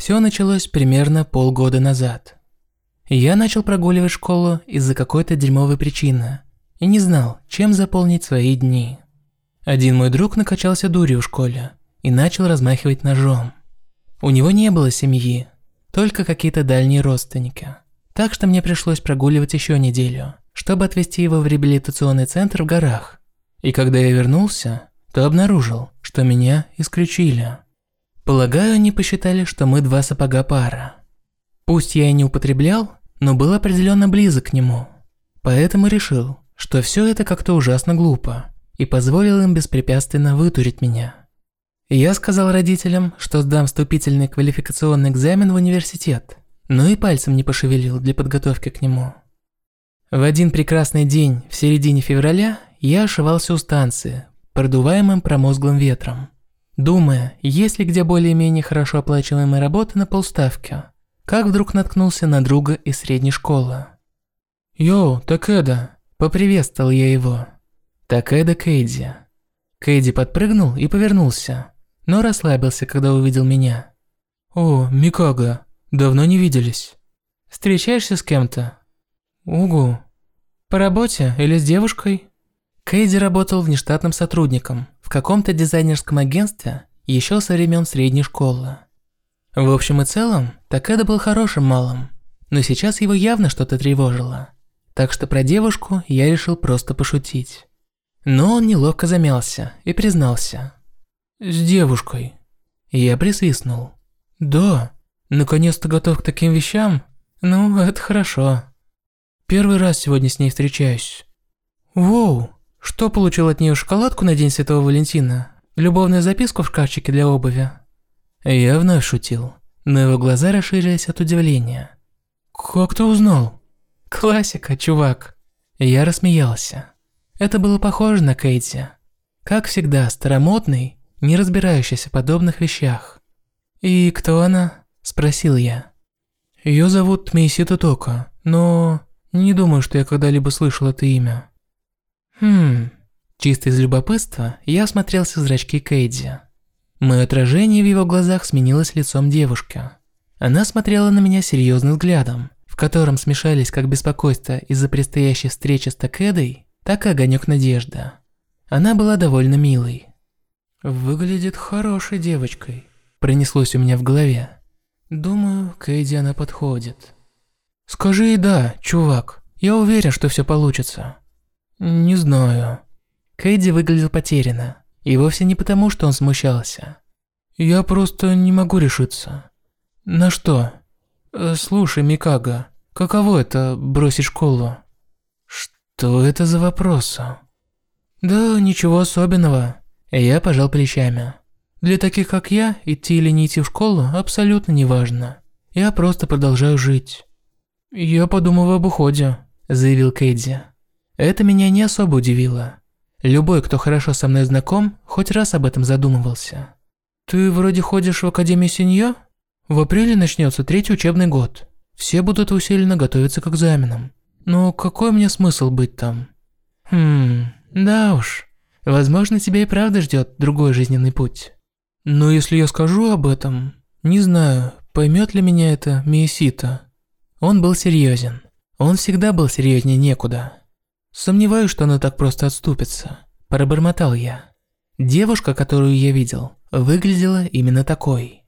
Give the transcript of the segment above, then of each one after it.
Все началось примерно полгода назад. Я начал прогуливать школу из-за какой-то дерьмовой причины и не знал, чем заполнить свои дни. Один мой друг накачался дурью в школе и начал размахивать ножом. У него не было семьи, только какие-то дальние родственники. Так что мне пришлось прогуливать еще неделю, чтобы отвезти его в реабилитационный центр в горах. И когда я вернулся, то обнаружил, что меня исключили. Полагаю, они посчитали, что мы два сапога пара. Пусть я и не употреблял, но был определенно близок к нему. Поэтому решил, что все это как-то ужасно глупо, и позволил им беспрепятственно вытурить меня. Я сказал родителям, что сдам вступительный квалификационный экзамен в университет, но и пальцем не пошевелил для подготовки к нему. В один прекрасный день в середине февраля я ошивался у станции, продуваемым промозглым ветром, думая, есть ли где более-менее хорошо оплачиваемая работа на полставки, как вдруг наткнулся на друга из средней школы. «Йоу, Такеда!» – поприветствовал я его. Такеда Кейди. Кейди подпрыгнул и повернулся, но расслабился, когда увидел меня. «О, Микага, давно не виделись. Встречаешься с кем-то?» «Угу. По работе или с девушкой?» Кейди работал внештатным сотрудником в каком-то дизайнерском агентстве еще со времен средней школы. В общем и целом, Такеда был хорошим малым, но сейчас его явно что-то тревожило. Так что про девушку я решил просто пошутить. Но он неловко замялся и признался. «С девушкой». Я присвистнул. «Да, наконец-то готов к таким вещам? Ну, это хорошо. Первый раз сегодня с ней встречаюсь». «Воу, что получил от нее шоколадку на День Святого Валентина? Любовную записку в шкафчике для обуви?» Я вновь шутил, но его глаза расширились от удивления. «Как ты узнал?» «Классика, чувак». Я рассмеялся. Это было похоже на Кейти. Как всегда, старомодный, не разбирающийся в подобных вещах. «И кто она?» – спросил я. Ее зовут Мейсита Тока, но не думаю, что я когда-либо слышал это имя. Хм, чисто из любопытства я осмотрелся в зрачки Кейди. Мое отражение в его глазах сменилось лицом девушки. Она смотрела на меня серьезным взглядом, в котором смешались как беспокойство из-за предстоящей встречи с Такедой, так и огонек надежды. Она была довольно милой. «Выглядит хорошей девочкой», – пронеслось у меня в голове. «Думаю, к Эйди она подходит». «Скажи ей да, чувак. Я уверен, что все получится». «Не знаю». Кейди выглядел потерянно. И вовсе не потому, что он смущался. «Я просто не могу решиться». «На что?» «Э, «Слушай, Микага, каково это – бросить школу?» «Что это за вопросы?» «Да ничего особенного. Я пожал плечами. Для таких, как я, идти или не идти в школу абсолютно не важно. Я просто продолжаю жить. Я подумал об уходе, заявил Кейди. Это меня не особо удивило. Любой, кто хорошо со мной знаком, хоть раз об этом задумывался. Ты вроде ходишь в Академию Синьо? В апреле начнется третий учебный год. Все будут усиленно готовиться к экзаменам. Но какой мне смысл быть там? Хм, да уж. Возможно, тебя и правда ждет другой жизненный путь. Но если я скажу об этом, не знаю, поймет ли меня это Миесита. Он был серьезен. Он всегда был серьезнее некуда. Сомневаюсь, что она так просто отступится. Пробормотал я. Девушка, которую я видел, выглядела именно такой.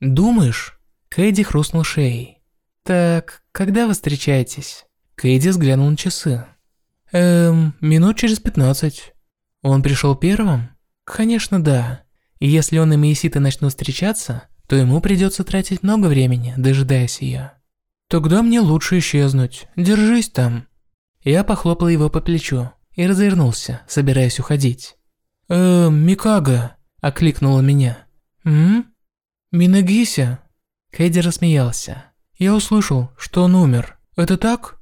Думаешь? Кэдди хрустнул шеей. Так, когда вы встречаетесь? Кэдди взглянул на часы. Эм, минут через пятнадцать. Он пришел первым? Конечно, да. И если он и Мейсита начнут встречаться, то ему придется тратить много времени, дожидаясь ее. Тогда мне лучше исчезнуть. Держись там. Я похлопал его по плечу и развернулся, собираясь уходить. «Эм, Микага», – окликнула меня. «М? Минагися?» Хэдди рассмеялся. «Я услышал, что он умер. Это так?»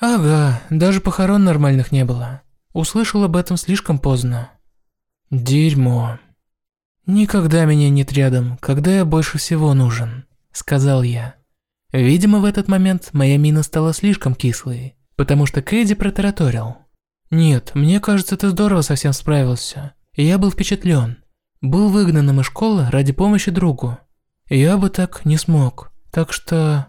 «Ага, даже похорон нормальных не было. Услышал об этом слишком поздно. Дерьмо. Никогда меня нет рядом, когда я больше всего нужен, сказал я. Видимо, в этот момент моя мина стала слишком кислой, потому что Кэдди протараторил. Нет, мне кажется, ты здорово совсем справился. Я был впечатлен. Был выгнанным из школы ради помощи другу. Я бы так не смог. Так что...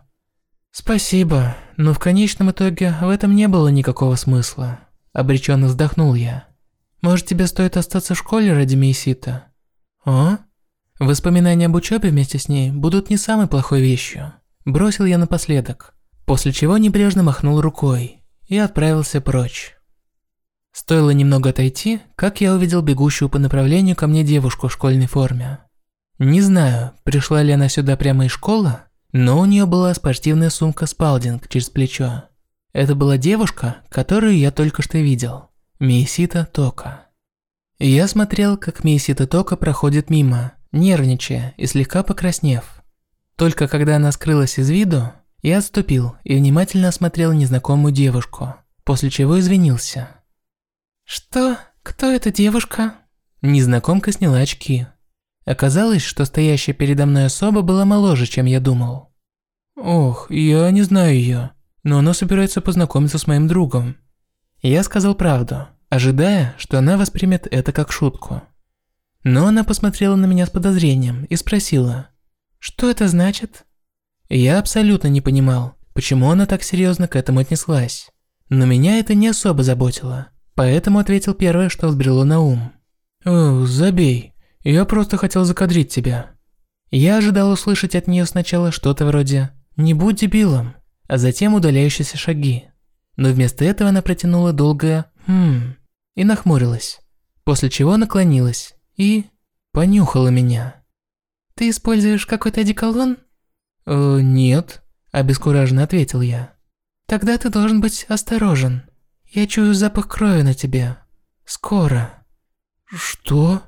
Спасибо, но в конечном итоге в этом не было никакого смысла. Обреченно вздохнул я. Может, тебе стоит остаться в школе ради Мейсита? А? Воспоминания об учебе вместе с ней будут не самой плохой вещью. Бросил я напоследок, после чего небрежно махнул рукой и отправился прочь. Стоило немного отойти, как я увидел бегущую по направлению ко мне девушку в школьной форме. Не знаю, пришла ли она сюда прямо из школы, но у нее была спортивная сумка Спалдинг через плечо. Это была девушка, которую я только что видел. Мейсита Тока. Я смотрел, как Мейсита Тока проходит мимо, нервничая и слегка покраснев. Только когда она скрылась из виду, я отступил и внимательно осмотрел незнакомую девушку, после чего извинился. «Что? Кто эта девушка?» Незнакомка сняла очки. Оказалось, что стоящая передо мной особа была моложе, чем я думал. «Ох, я не знаю ее, но она собирается познакомиться с моим другом». Я сказал правду, ожидая, что она воспримет это как шутку. Но она посмотрела на меня с подозрением и спросила, «Что это значит?» Я абсолютно не понимал, почему она так серьезно к этому отнеслась. Но меня это не особо заботило, поэтому ответил первое, что взбрело на ум. «О, забей, я просто хотел закадрить тебя». Я ожидал услышать от нее сначала что-то вроде «не будь дебилом», а затем удаляющиеся шаги. Но вместо этого она протянула долгое «хм» и нахмурилась, после чего наклонилась и понюхала меня. «Ты используешь какой-то одеколон?» «Э, нет», – обескураженно ответил я. «Тогда ты должен быть осторожен. Я чую запах крови на тебе. Скоро». «Что?»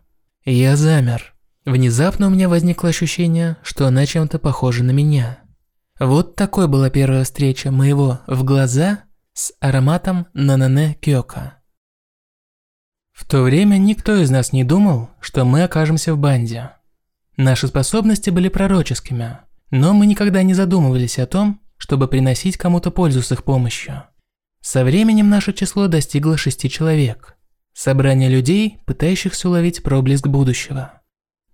Я замер. Внезапно у меня возникло ощущение, что она чем-то похожа на меня. Вот такой была первая встреча моего в глаза с ароматом Нанане Кёка. В то время никто из нас не думал, что мы окажемся в банде. Наши способности были пророческими, но мы никогда не задумывались о том, чтобы приносить кому-то пользу с их помощью. Со временем наше число достигло шести человек. Собрание людей, пытающихся уловить проблеск будущего.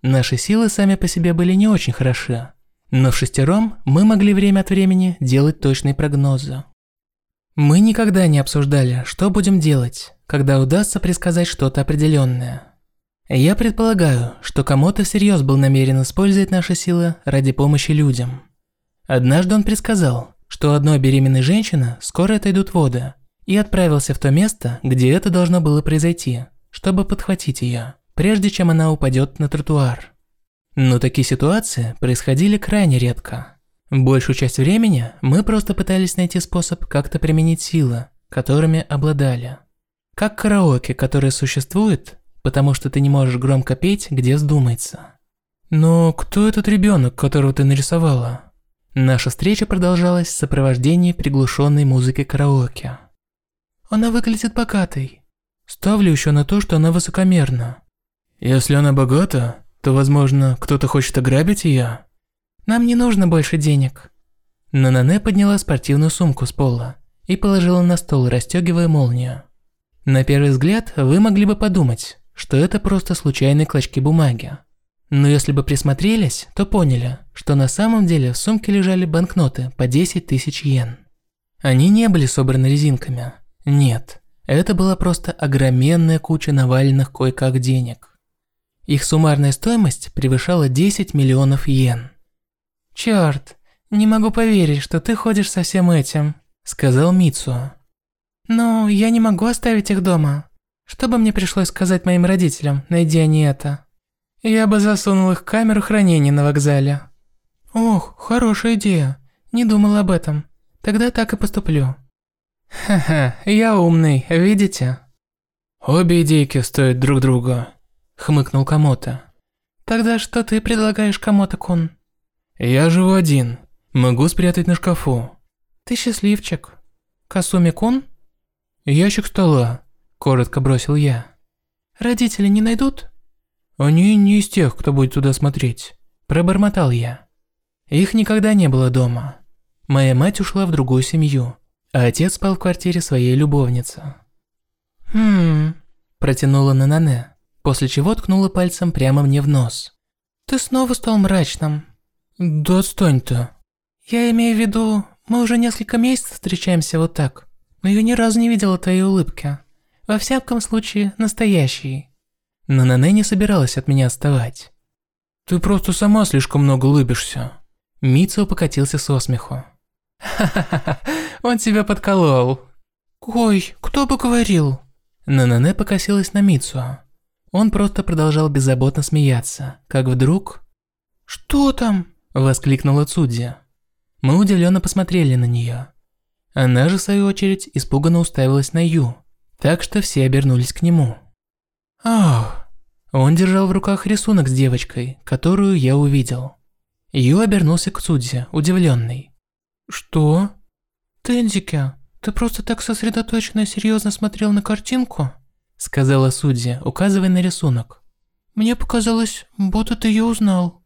Наши силы сами по себе были не очень хороши, но в шестером мы могли время от времени делать точные прогнозы. Мы никогда не обсуждали, что будем делать, когда удастся предсказать что-то определенное. Я предполагаю, что кому-то всерьез был намерен использовать наши силы ради помощи людям. Однажды он предсказал, что одной беременной женщины скоро отойдут воды, и отправился в то место, где это должно было произойти, чтобы подхватить ее, прежде чем она упадет на тротуар. Но такие ситуации происходили крайне редко. Большую часть времени мы просто пытались найти способ как-то применить силы, которыми обладали. Как караоке, которое существует, потому что ты не можешь громко петь, где вздумается. Но кто этот ребенок, которого ты нарисовала? Наша встреча продолжалась в сопровождении приглушенной музыки караоке. Она выглядит богатой. Ставлю еще на то, что она высокомерна. Если она богата, то, возможно, кто-то хочет ограбить ее. Нам не нужно больше денег. Нанане подняла спортивную сумку с пола и положила на стол, расстегивая молнию. На первый взгляд, вы могли бы подумать, что это просто случайные клочки бумаги. Но если бы присмотрелись, то поняли, что на самом деле в сумке лежали банкноты по 10 тысяч йен. Они не были собраны резинками, нет, это была просто огроменная куча наваленных кое-как денег. Их суммарная стоимость превышала 10 миллионов йен. «Чёрт, не могу поверить, что ты ходишь со всем этим», – сказал Митсу. «Но я не могу оставить их дома. Что бы мне пришлось сказать моим родителям, найдя они это? Я бы засунул их в камеру хранения на вокзале». «Ох, хорошая идея. Не думал об этом. Тогда так и поступлю». «Ха-ха, я умный, видите?» «Обе идейки стоят друг друга», – хмыкнул Камото. «Тогда что ты предлагаешь, Камото-кун?» «Я живу один. Могу спрятать на шкафу». «Ты счастливчик. Касуми-кун?» «Ящик стола», – коротко бросил я. «Родители не найдут?» «Они не из тех, кто будет туда смотреть», – пробормотал я. Их никогда не было дома. Моя мать ушла в другую семью, а отец спал в квартире своей любовницы. «Хм...» – протянула Нанане, после чего ткнула пальцем прямо мне в нос. «Ты снова стал мрачным. Да отстань то Я имею в виду, мы уже несколько месяцев встречаемся вот так, но я ни разу не видела твоей улыбки. Во всяком случае, настоящей. Но Нане не собиралась от меня отставать. Ты просто сама слишком много улыбишься. Митсо покатился со смеху. Ха-ха-ха, он тебя подколол. Ой, кто бы говорил? Нанане покосилась на Митсу. Он просто продолжал беззаботно смеяться, как вдруг... «Что там?» – воскликнула Цуди. Мы удивленно посмотрели на нее. Она же, в свою очередь, испуганно уставилась на Ю, так что все обернулись к нему. «Ах!» Он держал в руках рисунок с девочкой, которую я увидел. Ю обернулся к Цуди, удивленный. «Что?» «Тендике, ты просто так сосредоточенно и серьезно смотрел на картинку?» Сказала судья, указывая на рисунок. «Мне показалось, будто ты ее узнал».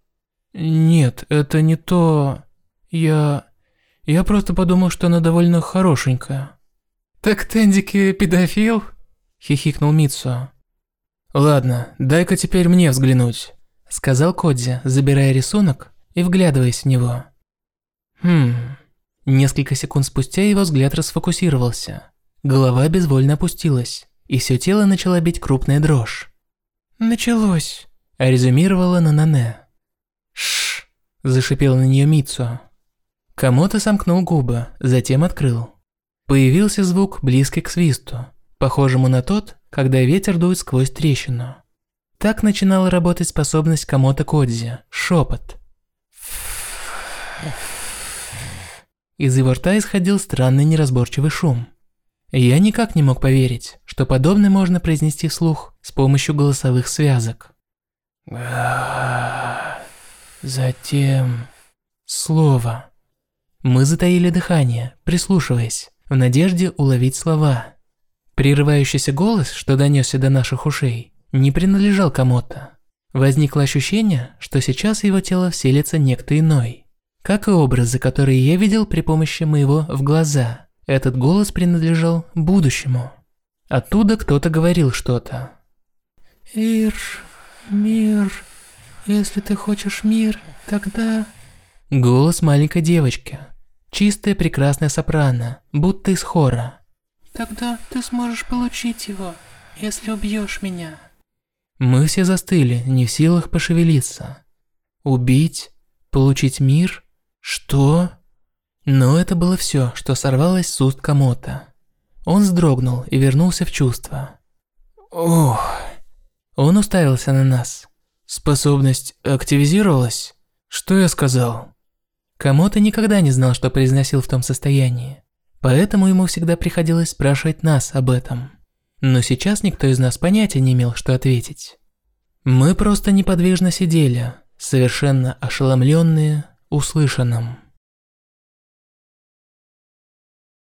«Нет, это не то... Я... Я просто подумал, что она довольно хорошенькая». «Так Тендики педофил?» Хихикнул Митсу. «Ладно, дай-ка теперь мне взглянуть», сказал Кодзи, забирая рисунок и вглядываясь в него. Хм... Несколько секунд спустя его взгляд расфокусировался. Голова безвольно опустилась, и все тело начало бить крупная дрожь. «Началось», – резюмировала Нанане. «Шш», – зашипел на нее Митсу. Камото сомкнул губы, затем открыл. Появился звук, близкий к свисту, похожему на тот, когда ветер дует сквозь трещину. Так начинала работать способность Камото Кодзи – шепот. Из его рта исходил странный неразборчивый шум. Я никак не мог поверить, что подобное можно произнести вслух с помощью голосовых связок. Затем... Слово. Мы затаили дыхание, прислушиваясь, в надежде уловить слова. Прерывающийся голос, что донесся до наших ушей, не принадлежал кому-то. Возникло ощущение, что сейчас его тело вселится некто иной. Как и образы, которые я видел при помощи моего в глаза. Этот голос принадлежал будущему. Оттуда кто-то говорил что-то. «Ир, мир, если ты хочешь мир, тогда...» Голос маленькой девочки. Чистая прекрасная сопрано, будто из хора. «Тогда ты сможешь получить его, если убьешь меня». Мы все застыли, не в силах пошевелиться. Убить? Получить мир? Что? Но это было все, что сорвалось с уст Комота. Он вздрогнул и вернулся в чувство. Ох. Он уставился на нас. Способность активизировалась? Что я сказал? Комота никогда не знал, что произносил в том состоянии. Поэтому ему всегда приходилось спрашивать нас об этом. Но сейчас никто из нас понятия не имел, что ответить. Мы просто неподвижно сидели, совершенно ошеломленные услышанным.